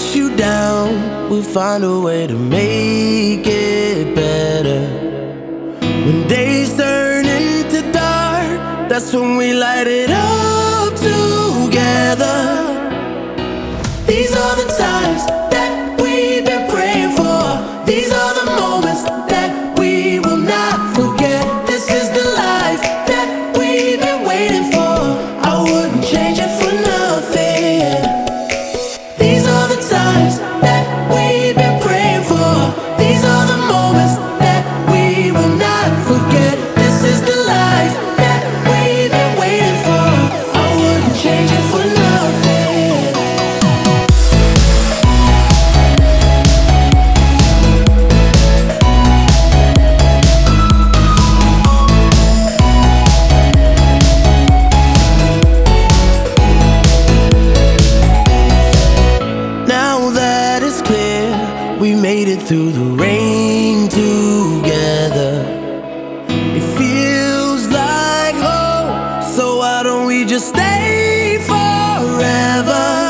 let you down, we'll find a way to make it better. When days turn into dark, that's when we light it up together. These are the times that we've been praying for. These are. through the rain together. It feels like home, so why don't we just stay forever?